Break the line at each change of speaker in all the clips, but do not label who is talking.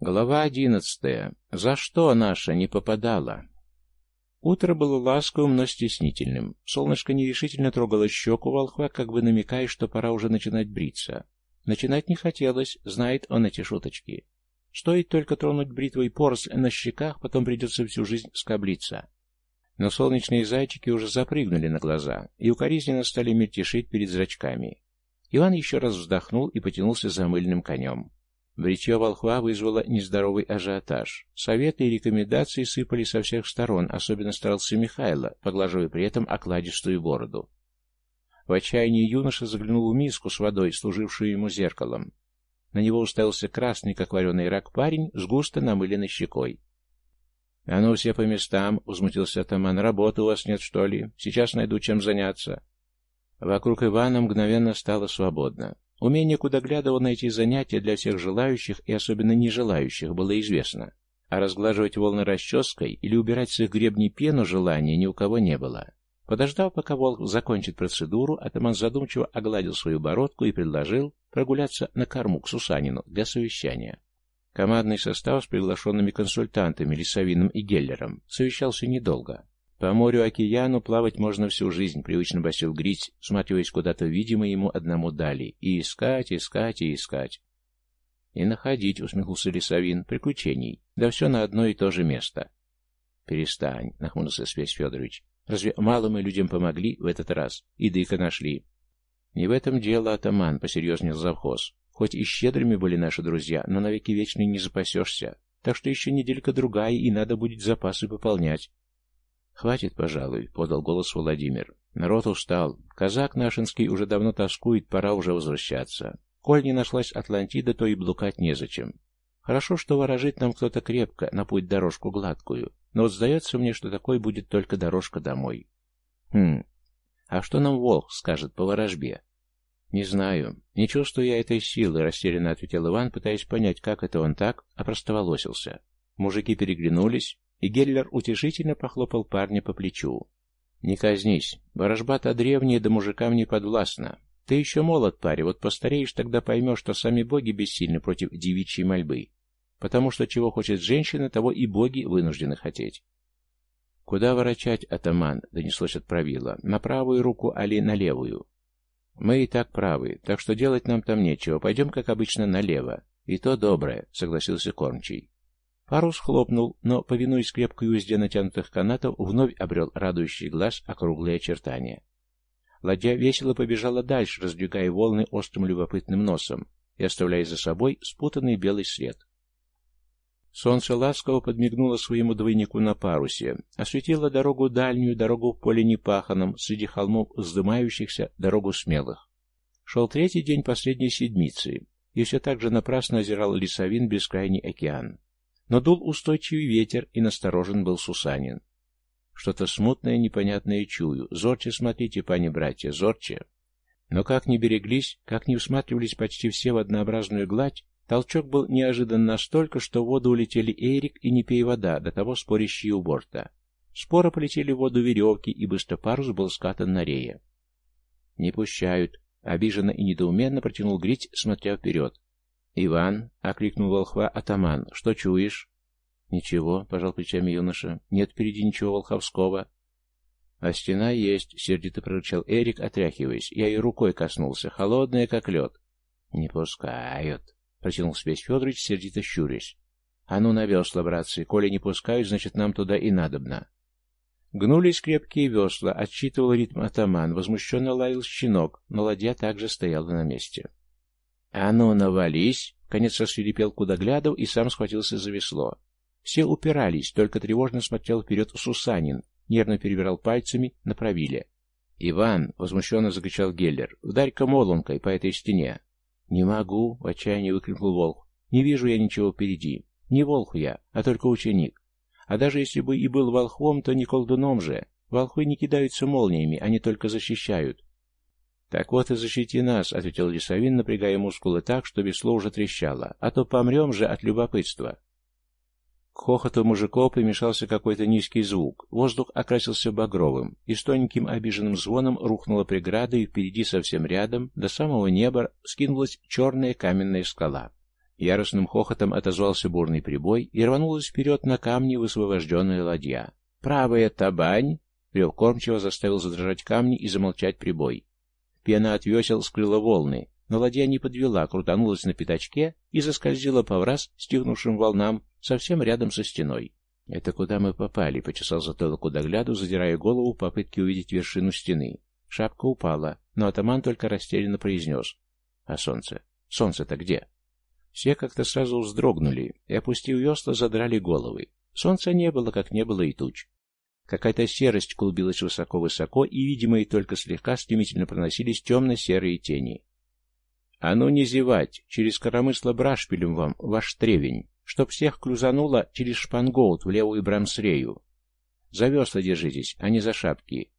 Глава одиннадцатая. За что наша не попадала? Утро было ласковым, но стеснительным. Солнышко нерешительно трогало щеку волхва, как бы намекая, что пора уже начинать бриться. Начинать не хотелось, знает он эти шуточки. Стоит только тронуть бритвой поросль на щеках, потом придется всю жизнь скоблиться. Но солнечные зайчики уже запрыгнули на глаза и укоризненно стали мельтешить перед зрачками. Иван еще раз вздохнул и потянулся за мыльным конем. Бритье волхва вызвало нездоровый ажиотаж. Советы и рекомендации сыпали со всех сторон, особенно старался Михайло, поглаживая при этом окладистую бороду. В отчаянии юноша заглянул в миску с водой, служившую ему зеркалом. На него уставился красный, как вареный рак, парень с густо намыленной щекой. — А ну все по местам, — возмутился атаман, — работы у вас нет, что ли? Сейчас найду чем заняться. Вокруг Ивана мгновенно стало свободно. Умение кудоглядово найти занятия для всех желающих и особенно нежелающих было известно, а разглаживать волны расческой или убирать с их гребней пену желания ни у кого не было. Подождав, пока волк закончит процедуру, атаман задумчиво огладил свою бородку и предложил прогуляться на корму к Сусанину для совещания. Командный состав с приглашенными консультантами Лисовиным и Геллером совещался недолго. По морю-океану плавать можно всю жизнь, привычно басил Грить, сматриваясь куда-то видимо ему одному дали. И искать, искать и искать. И находить, усмехнулся Лисовин, приключений. Да все на одно и то же место. Перестань, нахмурился Свесь Федорович. Разве мало мы людям помогли в этот раз? И дыка нашли. Не в этом дело, атаман, посерьезнел завхоз. Хоть и щедрыми были наши друзья, но навеки вечные не запасешься. Так что еще неделька-другая, и надо будет запасы пополнять. «Хватит, пожалуй», — подал голос Владимир. «Народ устал. Казак нашинский уже давно тоскует, пора уже возвращаться. Коль не нашлась Атлантида, то и блукать незачем. Хорошо, что ворожит нам кто-то крепко, на путь дорожку гладкую, но вот сдается мне, что такой будет только дорожка домой». «Хм, а что нам Волк скажет по ворожбе?» «Не знаю. Не чувствую я этой силы», — растерянно ответил Иван, пытаясь понять, как это он так опростоволосился. Мужики переглянулись, и Геллер утешительно похлопал парня по плечу. «Не казнись. Ворожба-то древняя, да мужикам не подвластна. Ты еще молод, парень, вот постареешь, тогда поймешь, что сами боги бессильны против девичьей мольбы. Потому что чего хочет женщина, того и боги вынуждены хотеть». «Куда ворочать, атаман?» — донеслось от правила. «На правую руку, али на левую?» «Мы и так правы, так что делать нам там нечего. Пойдем, как обычно, налево. И то доброе», — согласился Кормчий. Парус хлопнул, но, повинуясь крепкой узде натянутых канатов, вновь обрел радующий глаз округлые очертания. Ладья весело побежала дальше, раздвигая волны острым любопытным носом и оставляя за собой спутанный белый след. Солнце ласково подмигнуло своему двойнику на парусе, осветило дорогу дальнюю, дорогу в поле непаханом, среди холмов вздымающихся, дорогу смелых. Шел третий день последней седмицы, и все так же напрасно озирал лесовин бескрайний океан. Но дул устойчивый ветер, и насторожен был Сусанин. Что-то смутное, непонятное чую. Зорче смотрите, пани-братья, зорче. Но как ни береглись, как ни всматривались почти все в однообразную гладь, толчок был неожидан настолько, что в воду улетели Эрик и не пей вода, до того спорящие у борта. Споро полетели в воду веревки, и быстро парус был скатан на рее. «Не пущают», — обиженно и недоуменно протянул Грить, смотря вперед. «Иван!» — окликнул волхва атаман. «Что чуешь?» «Ничего», — пожал плечами юноша. «Нет впереди ничего волховского». «А стена есть», — сердито прорычал Эрик, отряхиваясь. Я ее рукой коснулся, холодная, как лед. «Не пускают», — протянул Спесь Федорович, сердито щурясь. «А ну на весла, братцы, коли не пускают, значит, нам туда и надобно». Гнулись крепкие весла, отсчитывал ритм атаман, возмущенно лаял щенок, но ладья также стояла на месте. «А ну, навались!» — конец рассверепел Кудоглядов и сам схватился за весло. Все упирались, только тревожно смотрел вперед Сусанин, нервно перебирал пальцами на правиле. «Иван!» — возмущенно закричал Геллер. «Вдарь-ка молонкой по этой стене!» «Не могу!» — в отчаянии выкрикнул Волк. «Не вижу я ничего впереди. Не волк я, а только ученик. А даже если бы и был волхвом, то не колдуном же. Волхвы не кидаются молниями, они только защищают. «Так вот и защити нас», — ответил Лисовин, напрягая мускулы так, что весло уже трещало, «а то помрем же от любопытства». К хохоту мужиков примешался какой-то низкий звук, воздух окрасился багровым, и с тоненьким обиженным звоном рухнула преграда, и впереди совсем рядом, до самого неба, скинулась черная каменная скала. Яростным хохотом отозвался бурный прибой и рванулась вперед на камни высвобожденная ладья. «Правая табань!» Рев кормчиво заставил задрожать камни и замолчать прибой. Пена от весел скрыла волны, но ладья не подвела, крутанулась на пятачке и заскользила по враз стихнувшим волнам совсем рядом со стеной. «Это куда мы попали?» — почесал затылок удогляду, задирая голову в попытке увидеть вершину стены. Шапка упала, но атаман только растерянно произнес. «А солнце? Солнце-то где?» Все как-то сразу вздрогнули и, опустив весла, задрали головы. Солнца не было, как не было и туч. Какая-то серость клубилась высоко-высоко, и, видимые только слегка, стремительно проносились темно-серые тени. «А ну не зевать! Через коромысло брашпилем вам, ваш тревень!» чтоб всех клюзануло через шпангоут в левую брамсрею. За весла держитесь, а не за шапки.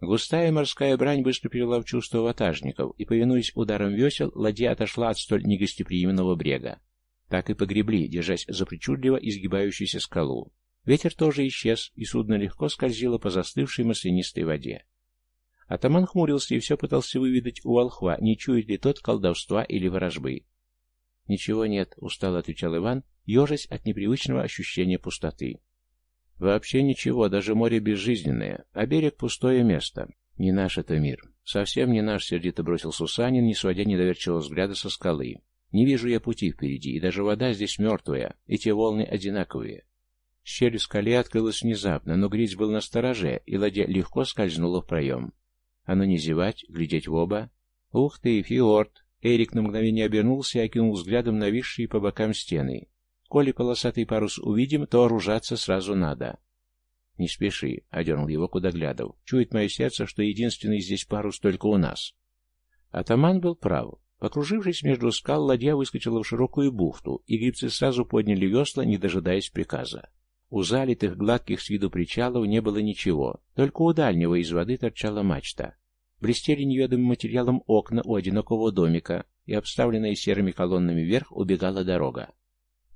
Густая морская брань быстро перевела в чувство ватажников, и, повинуясь ударом весел, ладья отошла от столь негостеприимного брега. Так и погребли, держась за причудливо изгибающуюся скалу. Ветер тоже исчез, и судно легко скользило по застывшей маслянистой воде. Атаман хмурился и все пытался выведать у волхва, не чует ли тот колдовства или ворожбы. «Ничего нет», — устало отвечал Иван, ежась от непривычного ощущения пустоты. «Вообще ничего, даже море безжизненное, а берег — пустое место. Не наш это мир. Совсем не наш», — сердито бросил Сусанин, не сводя недоверчивого взгляда со скалы. «Не вижу я пути впереди, и даже вода здесь мертвая, и те волны одинаковые». Щель в скале открылась внезапно, но Гриц был на стороже, и ладья легко скользнула в проем. А ну не зевать, глядеть в оба. «Ух ты, фиорд!» Эрик на мгновение обернулся и окинул взглядом нависшие по бокам стены. «Коли полосатый парус увидим, то оружаться сразу надо». «Не спеши», — одернул его Кудоглядов. «Чует мое сердце, что единственный здесь парус только у нас». Атаман был прав. Покружившись между скал, ладья выскочила в широкую бухту, и грибцы сразу подняли весла, не дожидаясь приказа. У залитых, гладких с виду причалов не было ничего, только у дальнего из воды торчала мачта. Блестели неведомым материалом окна у одинокого домика, и обставленная серыми колоннами вверх убегала дорога.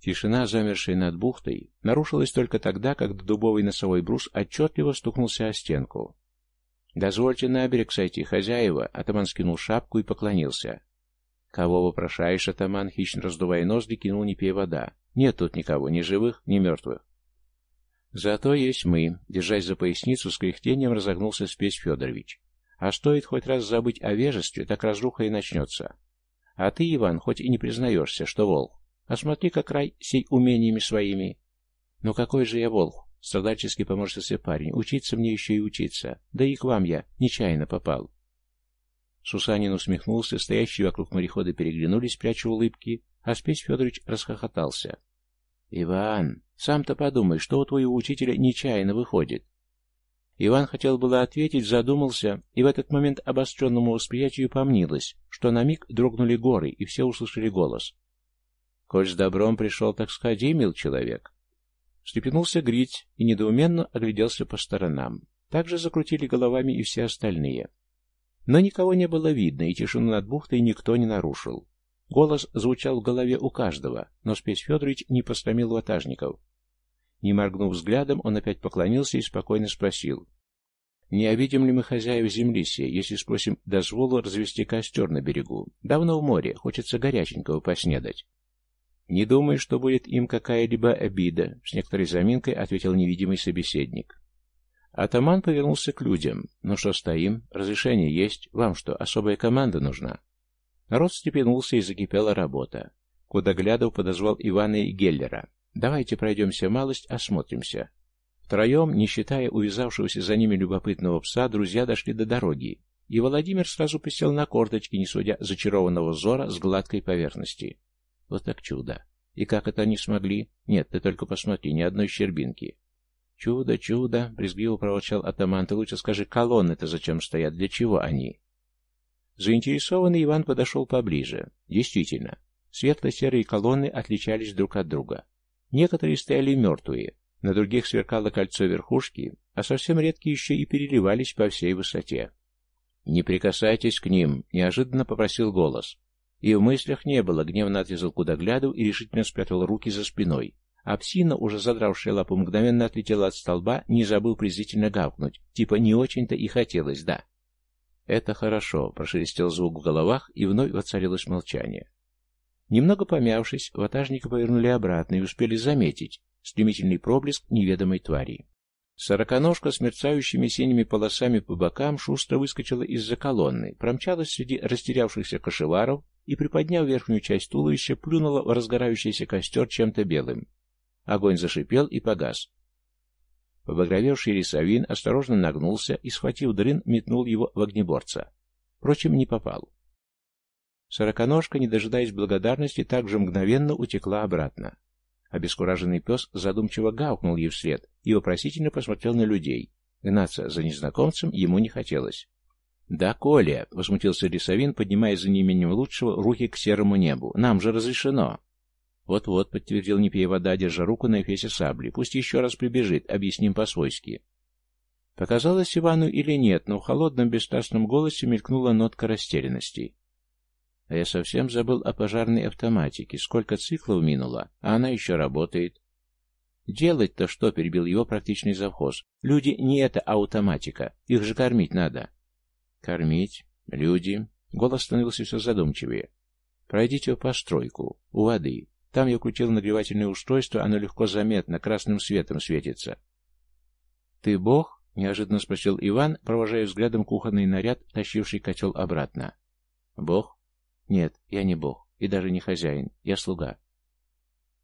Тишина, замершая над бухтой, нарушилась только тогда, когда дубовый носовой брус отчетливо стукнулся о стенку. «Дозвольте на берег сойти, хозяева!» — атаман скинул шапку и поклонился. «Кого вопрошаешь, атаман?» — хищно раздувая ноздри, кинул не пей вода. «Нет тут никого, ни живых, ни мертвых». «Зато есть мы», — держась за поясницу, с кряхтением разогнулся спесь Федорович. А стоит хоть раз забыть о вежестве, так разруха и начнется. А ты, Иван, хоть и не признаешься, что волк, а смотри, как край сей умениями своими. Ну какой же я волк? Страдальчески поморщился парень. Учиться мне еще и учиться. Да и к вам я нечаянно попал. Сусанин усмехнулся, стоящие вокруг морехода переглянулись, пряча улыбки, а Спесь Федорович расхохотался. «Иван, сам-то подумай, что у твоего учителя нечаянно выходит. Иван хотел было ответить, задумался, и в этот момент обостренному восприятию помнилось, что на миг дрогнули горы, и все услышали голос. «Коль с добром пришел, так сходи, мил человек». Встрепенулся Грить и недоуменно огляделся по сторонам. Также закрутили головами и все остальные. Но никого не было видно, и тишину над бухтой никто не нарушил. Голос звучал в голове у каждого, но Спесь Федорович не постромил ватажников. Не моргнув взглядом, он опять поклонился и спокойно спросил. «Не обидим ли мы хозяев земли сей, если спросим дозволу развести костер на берегу? Давно в море, хочется горяченького поснедать». «Не думаю, что будет им какая-либо обида», — с некоторой заминкой ответил невидимый собеседник. Атаман повернулся к людям. «Ну что стоим? Разрешение есть. Вам что, особая команда нужна?» Народ степенулся и закипела работа. Кудоглядов подозвал Ивана и Геллера. Давайте пройдемся малость, осмотримся. Втроем, не считая увязавшегося за ними любопытного пса, друзья дошли до дороги, и Владимир сразу присел на корточки, не судя зачарованного взора с гладкой поверхности. Вот так чудо. И как это они смогли? Нет, ты только посмотри, ни одной щербинки. Чудо, чудо, брезгливо проворчал атаман, ты лучше скажи, колонны-то зачем стоят, для чего они? Заинтересованный Иван подошел поближе. Действительно, светло-серые колонны отличались друг от друга. Некоторые стояли мертвые, на других сверкало кольцо верхушки, а совсем редкие еще и переливались по всей высоте. «Не прикасайтесь к ним», — неожиданно попросил голос. И в мыслях не было, гневно отрезал кудогляду и решительно спрятал руки за спиной. А псина, уже задравшая лапу, мгновенно отлетела от столба, не забыл презрительно гавкнуть. Типа не очень-то и хотелось, да. «Это хорошо», — прошелестел звук в головах, и вновь воцарилось молчание. Немного помявшись, ватажника повернули обратно и успели заметить стремительный проблеск неведомой твари. Сороконожка с мерцающими синими полосами по бокам шустро выскочила из-за колонны, промчалась среди растерявшихся кошеваров и, приподняв верхнюю часть туловища, плюнула в разгорающийся костер чем-то белым. Огонь зашипел и погас. Побагровевший рисовин осторожно нагнулся и, схватив дрын, метнул его в огнеборца. Впрочем, не попал. Сороконожка, не дожидаясь благодарности, также мгновенно утекла обратно. Обескураженный пес задумчиво гавкнул ей вслед и вопросительно посмотрел на людей. Гнаться за незнакомцем ему не хотелось. «Да, Коля!» — возмутился Лисовин, поднимая за неимением лучшего руки к серому небу. «Нам же разрешено!» «Вот-вот», — подтвердил не пей вода, держа руку на эфесе сабли. «Пусть еще раз прибежит, объясним по-свойски». Показалось Ивану или нет, но в холодном бесстрастном голосе мелькнула нотка растерянности. А я совсем забыл о пожарной автоматике. Сколько циклов минуло, а она еще работает. «Делать-то что?» — перебил его практичный завхоз. «Люди не это автоматика. Их же кормить надо». «Кормить? Люди?» Голос становился все задумчивее. «Пройдите в постройку. У воды. Там я крутил нагревательное устройство, оно легко заметно, красным светом светится». «Ты бог?» — неожиданно спросил Иван, провожая взглядом кухонный наряд, тащивший котел обратно. «Бог? Нет, я не бог, и даже не хозяин. Я слуга».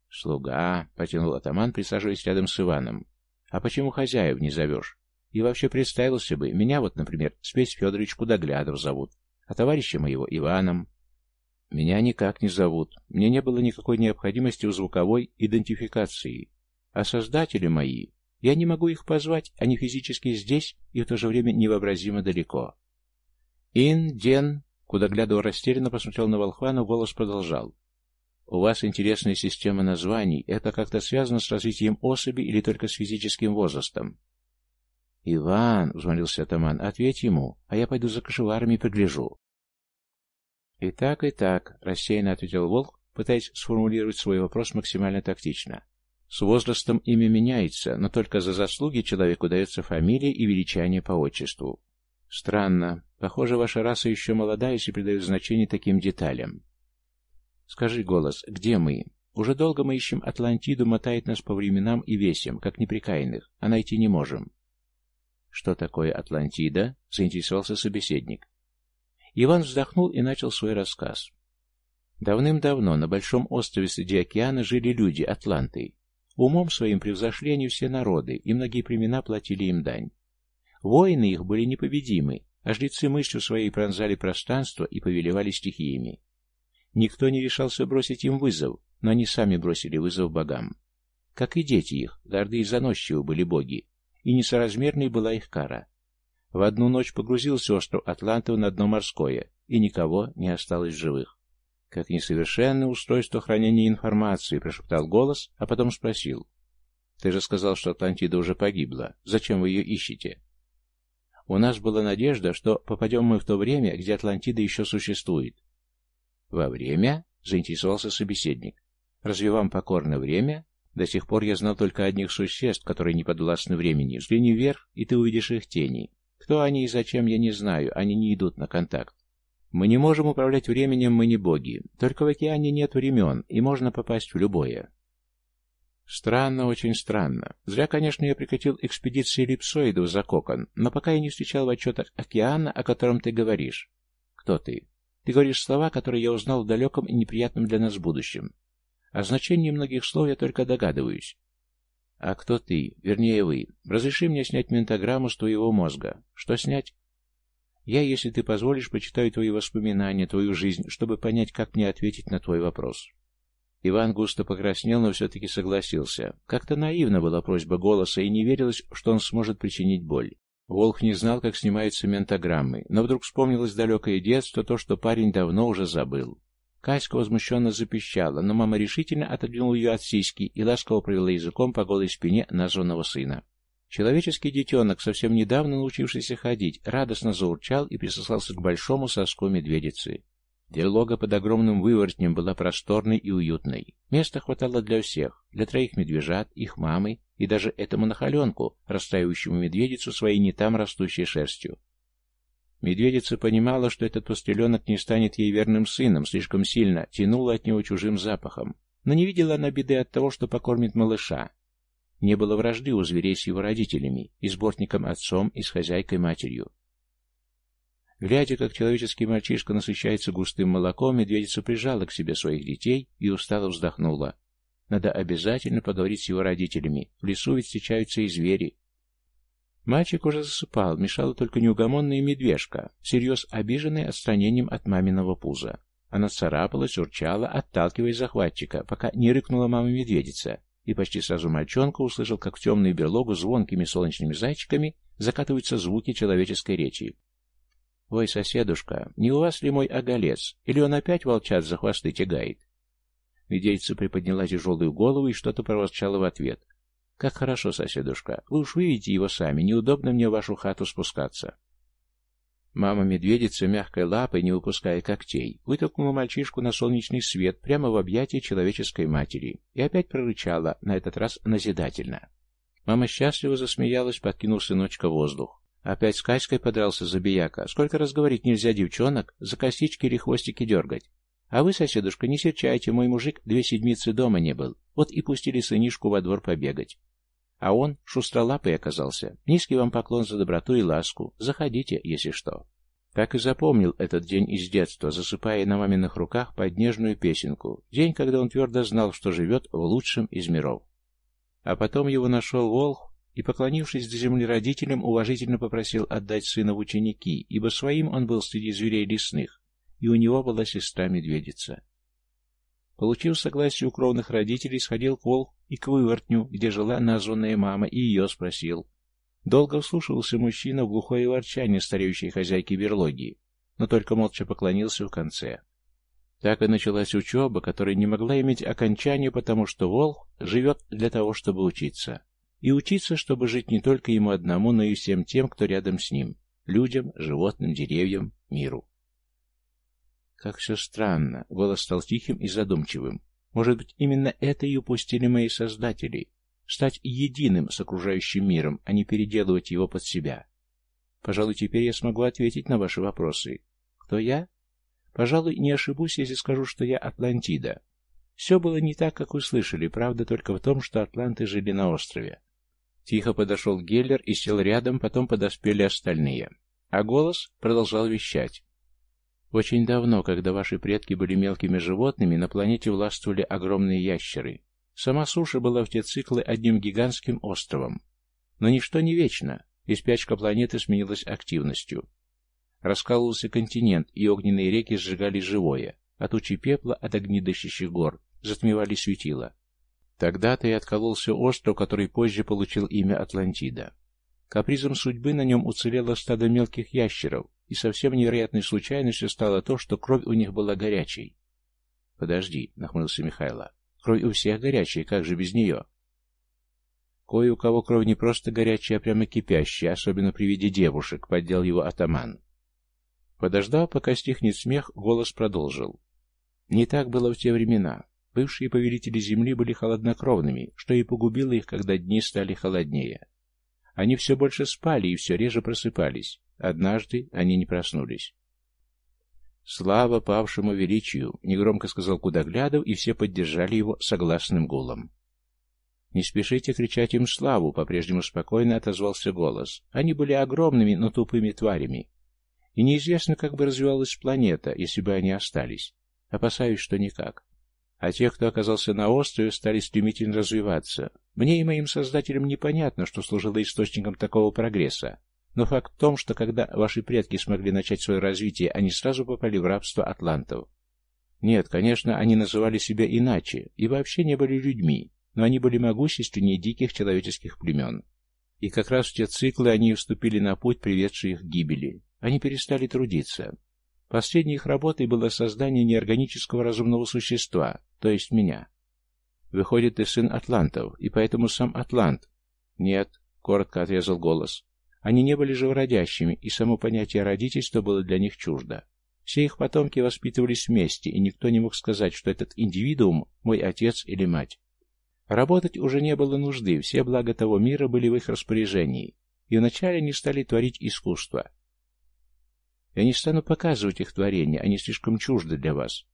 «Слуга», — потянул атаман, присаживаясь рядом с Иваном. «А почему хозяев не зовешь? И вообще представился бы, меня вот, например, Спесь Федорович Кудоглядов зовут, а товарища моего Иваном». «Меня никак не зовут. Мне не было никакой необходимости в звуковой идентификации. А создатели мои, я не могу их позвать, они физически здесь и в то же время невообразимо далеко». «Ин, Ден...» Кудоглядов растерянно посмотрел на волхва, но голос продолжал. У вас интересная система названий. Это как-то связано с развитием особи или только с физическим возрастом? Иван, — взмолился атаман, — ответь ему, а я пойду за кошеварами пригляжу. И так, и так, — рассеянно ответил волк, пытаясь сформулировать свой вопрос максимально тактично. С возрастом имя меняется, но только за заслуги человеку дается фамилия и величание по отчеству. Странно. Похоже, ваша раса еще молода, если придает значение таким деталям. Скажи, голос, где мы? Уже долго мы ищем Атлантиду, мотает нас по временам и весим, как неприкаянных, а найти не можем. Что такое Атлантида? Заинтересовался собеседник. Иван вздохнул и начал свой рассказ. Давным-давно на большом острове среди океана жили люди, атланты. Умом своим превзошли они все народы, и многие племена платили им дань. Воины их были непобедимы, а жрецы мыслью своей пронзали пространство и повелевали стихиями. Никто не решался бросить им вызов, но они сами бросили вызов богам. Как и дети их, горды и заносчивы были боги, и несоразмерной была их кара. В одну ночь погрузился остров Атлантов на дно морское, и никого не осталось живых. «Как несовершенное устройство хранения информации», — прошептал голос, а потом спросил. «Ты же сказал, что Атлантида уже погибла. Зачем вы ее ищете?» «У нас была надежда, что попадем мы в то время, где Атлантида еще существует, «Во время?» — заинтересовался собеседник. «Разве вам покорно время? До сих пор я знал только одних существ, которые не подвластны времени. Взгляни вверх, и ты увидишь их тени. Кто они и зачем, я не знаю, они не идут на контакт. Мы не можем управлять временем, мы не боги. Только в океане нет времен, и можно попасть в любое». Странно, очень странно. Зря, конечно, я прикатил экспедиции эллипсоидов за кокон, но пока я не встречал в отчетах океана, о котором ты говоришь. Кто ты? Ты говоришь слова, которые я узнал в далеком и неприятном для нас будущем. О значении многих слов я только догадываюсь. А кто ты? Вернее, вы. Разреши мне снять ментограмму с твоего мозга. Что снять? Я, если ты позволишь, почитаю твои воспоминания, твою жизнь, чтобы понять, как мне ответить на твой вопрос. Иван густо покраснел, но все-таки согласился. Как-то наивна была просьба голоса, и не верилось, что он сможет причинить боль. Волк не знал, как снимаются ментограммы, но вдруг вспомнилось далекое детство, то, что парень давно уже забыл. Каська возмущенно запищала, но мама решительно отодвинула ее от сиськи и ласково провела языком по голой спине названного сына. Человеческий детенок, совсем недавно научившийся ходить, радостно заурчал и присосался к большому соску медведицы. Берлога под огромным выворотнем была просторной и уютной. Места хватало для всех, для троих медвежат, их мамы и даже этому нахаленку, растаивающему медведицу своей не там растущей шерстью. Медведица понимала, что этот постреленок не станет ей верным сыном, слишком сильно тянула от него чужим запахом. Но не видела она беды от того, что покормит малыша. Не было вражды у зверей с его родителями, и с бортником отцом, и с хозяйкой матерью. Глядя, как человеческий мальчишка насыщается густым молоком, медведица прижала к себе своих детей и устало вздохнула. Надо обязательно поговорить с его родителями. В лесу ведь встречаются и звери. Мальчик уже засыпал, мешала только неугомонная медвежка, всерьез обиженная отстранением от маминого пуза. Она царапалась, урчала, отталкивая захватчика, пока не рыкнула мама-медведица, и почти сразу мальчонка услышал, как в темную берлогу звонкими солнечными зайчиками закатываются звуки человеческой речи. «Ой, соседушка, не у вас ли мой оголец? Или он опять волчат за хвосты тягает?» Медведица приподняла тяжелую голову и что-то проворчала в ответ. «Как хорошо, соседушка. Вы уж выведите его сами. Неудобно мне в вашу хату спускаться». Мама-медведица мягкой лапой, не выпуская когтей, вытолкнула мальчишку на солнечный свет прямо в объятия человеческой матери и опять прорычала, на этот раз назидательно. Мама счастливо засмеялась, подкинув сыночка в воздух. Опять с Каськой подрался забияка. Сколько раз говорить нельзя девчонок за косички или хвостики дергать. А вы, соседушка, не серчайте, мой мужик две седмицы дома не был. Вот и пустили сынишку во двор побегать. А он шустролапый оказался. Низкий вам поклон за доброту и ласку. Заходите, если что. Так и запомнил этот день из детства, засыпая на маминых руках под нежную песенку. День, когда он твердо знал, что живет в лучшем из миров. А потом его нашел Волх и, поклонившись до земли родителям, уважительно попросил отдать сына в ученики, ибо своим он был среди зверей лесных, и у него была сестра-медведица. Получив согласие у кровных родителей, сходил к Волху и к вывортню, где жила названная мама, и ее спросил. Долго вслушивался мужчина в глухое ворчание стареющей хозяйки берлоги, но только молча поклонился в конце. Так и началась учеба, которая не могла иметь окончания, потому что Волх живет для того, чтобы учиться. И учиться, чтобы жить не только ему одному, но и всем тем, кто рядом с ним, людям, животным, деревьям, миру. Как все странно. Голос стал тихим и задумчивым. Может быть, именно это и упустили мои создатели. Стать единым с окружающим миром, а не переделывать его под себя. Пожалуй, теперь я смогу ответить на ваши вопросы. Кто я? Пожалуй, не ошибусь, если скажу, что я Атлантида. Все было не так, как вы слышали, правда только в том, что атланты жили на острове. Тихо подошел Геллер и сел рядом, потом подоспели остальные. А голос продолжал вещать. Очень давно, когда ваши предки были мелкими животными, на планете властвовали огромные ящеры. Сама суша была в те циклы одним гигантским островом. Но ничто не вечно, и спячка планеты сменилась активностью. Раскалывался континент, и огненные реки сжигали живое. а тучи пепла от огнедыщащих гор затмевали светила. Тогда-то и откололся остров, который позже получил имя Атлантида. Капризом судьбы на нем уцелело стадо мелких ящеров, и совсем невероятной случайностью стало то, что кровь у них была горячей. «Подожди», — нахмурился Михайло. «Кровь у всех горячая, как же без нее?» «Кое у кого кровь не просто горячая, а прямо кипящая, особенно при виде девушек», — поддел его атаман. Подождав, пока стихнет смех, голос продолжил. «Не так было в те времена. Бывшие повелители земли были холоднокровными, что и погубило их, когда дни стали холоднее. Они все больше спали и все реже просыпались. Однажды они не проснулись. «Слава павшему величию!» — негромко сказал Кудоглядов, и все поддержали его согласным гулом. «Не спешите кричать им славу!» — по-прежнему спокойно отозвался голос. «Они были огромными, но тупыми тварями. И неизвестно, как бы развивалась планета, если бы они остались. Опасаюсь, что никак. А тех, кто оказался на острове, стали стремительно развиваться. Мне и моим создателям непонятно, что служило источником такого прогресса. Но факт в том, что когда ваши предки смогли начать свое развитие, они сразу попали в рабство атлантов. Нет, конечно, они называли себя иначе и вообще не были людьми, но они были могущественнее диких человеческих племен. И как раз в те циклы они вступили на путь, приведший их к гибели. Они перестали трудиться. Последней их работой было создание неорганического разумного существа, то есть меня. Выходит, ты сын атлантов, и поэтому сам атлант. Нет, коротко отрезал голос. Они не были живородящими, и само понятие родительства было для них чуждо. Все их потомки воспитывались вместе, и никто не мог сказать, что этот индивидуум – мой отец или мать. Работать уже не было нужды, все блага того мира были в их распоряжении, и вначале они стали творить искусство. Я не стану показывать их творения, они слишком чужды для вас.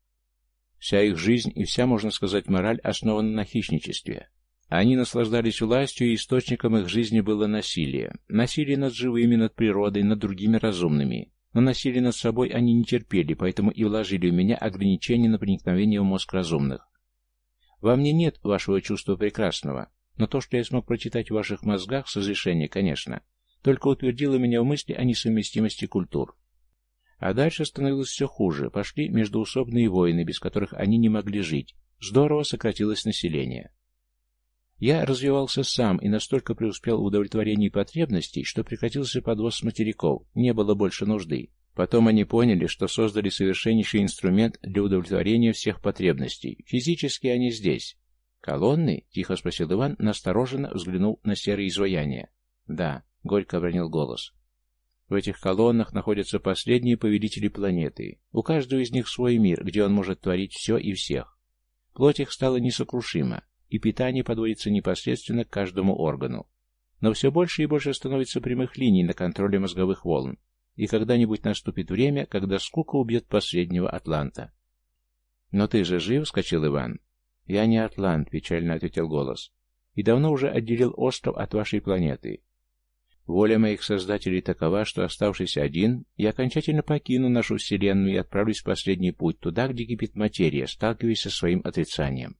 Вся их жизнь и вся, можно сказать, мораль основана на хищничестве. Они наслаждались властью, и источником их жизни было насилие. Насилие над живыми, над природой, над другими разумными. Но насилие над собой они не терпели, поэтому и вложили в меня ограничения на проникновение в мозг разумных. Во мне нет вашего чувства прекрасного, но то, что я смог прочитать в ваших мозгах, с разрешения, конечно, только утвердило меня в мысли о несовместимости культур. А дальше становилось все хуже. Пошли междуусобные войны, без которых они не могли жить. Здорово сократилось население. Я развивался сам и настолько преуспел в удовлетворении потребностей, что прекратился подвоз материков, не было больше нужды. Потом они поняли, что создали совершеннейший инструмент для удовлетворения всех потребностей. Физически они здесь. «Колонны?» — тихо спросил Иван, настороженно взглянул на серые изваяния. «Да», — горько обронил голос. В этих колоннах находятся последние повелители планеты. У каждого из них свой мир, где он может творить все и всех. Плоть их стала несокрушима, и питание подводится непосредственно к каждому органу. Но все больше и больше становится прямых линий на контроле мозговых волн, и когда-нибудь наступит время, когда скука убьет последнего атланта. «Но ты же жив?» — скачал Иван. «Я не атлант», — печально ответил голос, — «и давно уже отделил остров от вашей планеты. Воля моих создателей такова, что, оставшись один, я окончательно покину нашу Вселенную и отправлюсь в последний путь, туда, где кипит материя, сталкиваясь со своим отрицанием.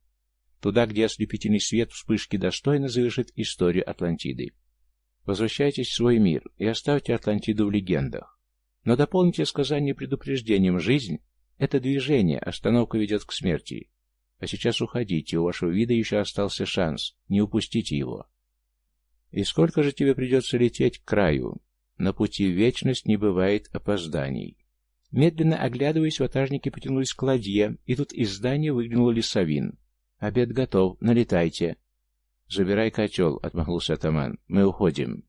Туда, где ослепительный свет вспышки достойно завершит историю Атлантиды. Возвращайтесь в свой мир и оставьте Атлантиду в легендах. Но дополните сказание предупреждением «Жизнь — это движение, остановка ведет к смерти». А сейчас уходите, у вашего вида еще остался шанс, не упустите его. И сколько же тебе придется лететь к краю? На пути в вечность не бывает опозданий. Медленно оглядываясь, ватажники потянулись к ладье, и тут из здания выглянул лесовин. «Обед готов, налетайте». «Забирай котел», — отмахнулся атаман. «Мы уходим».